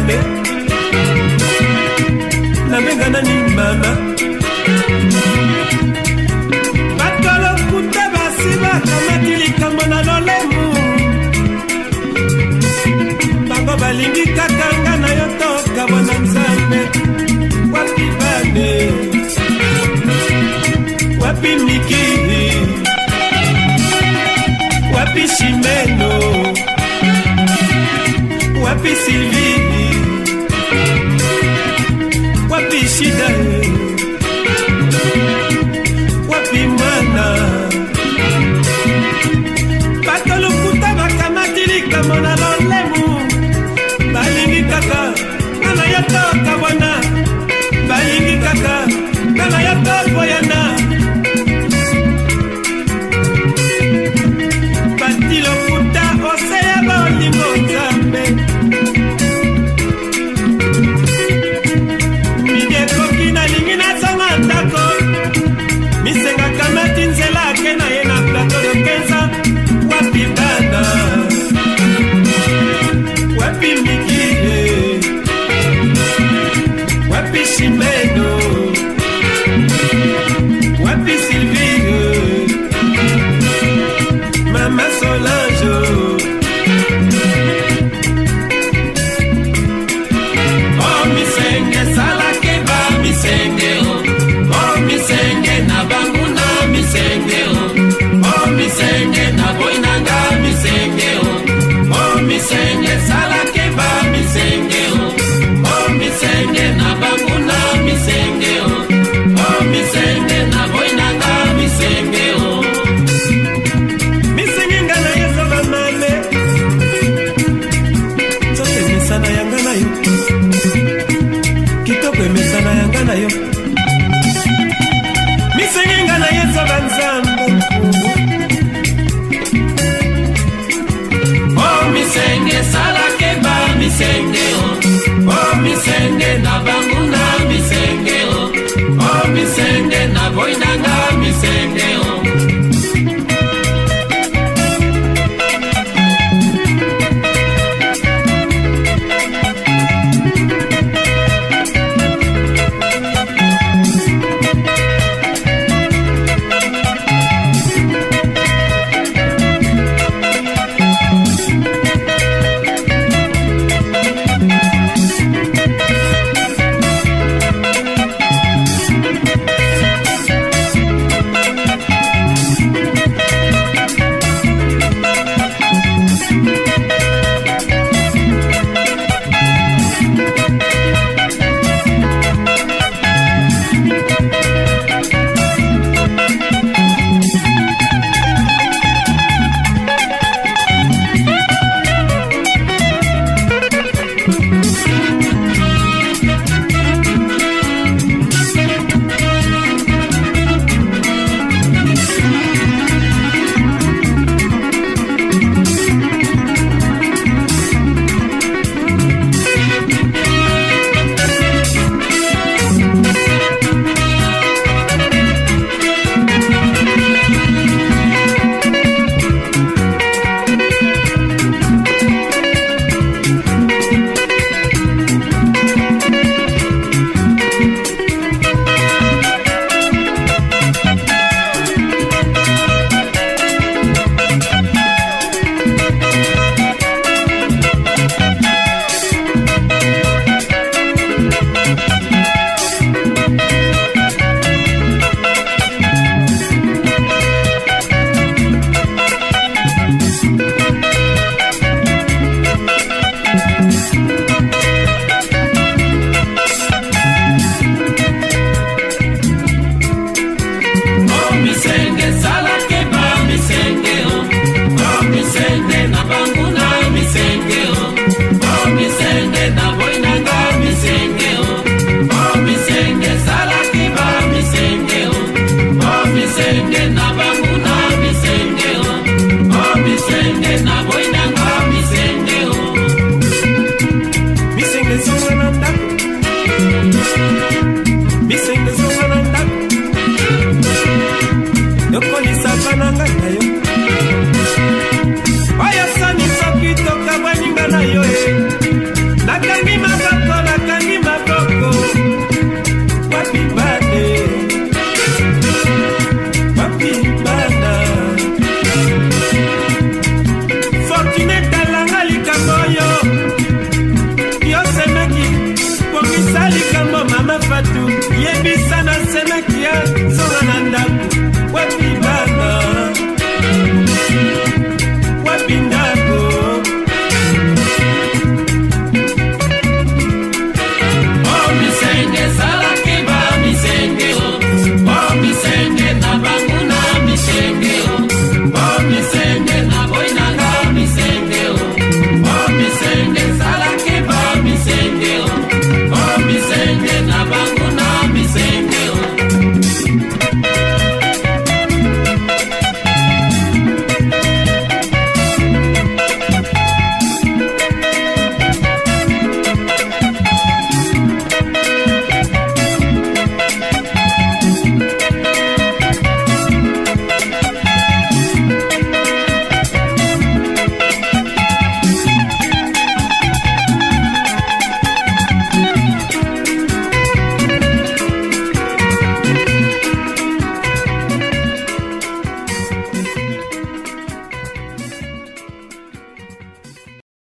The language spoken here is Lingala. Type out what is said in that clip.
mabe nabenga nani mama bato lokuta basi bakamati likambo na lolemu bango balingi kaka nga na yo tokabwa na nzambe wapi bane wapi miki wapi shimeno wapi silvi 记得。misenge o misenge na bangu Thank you.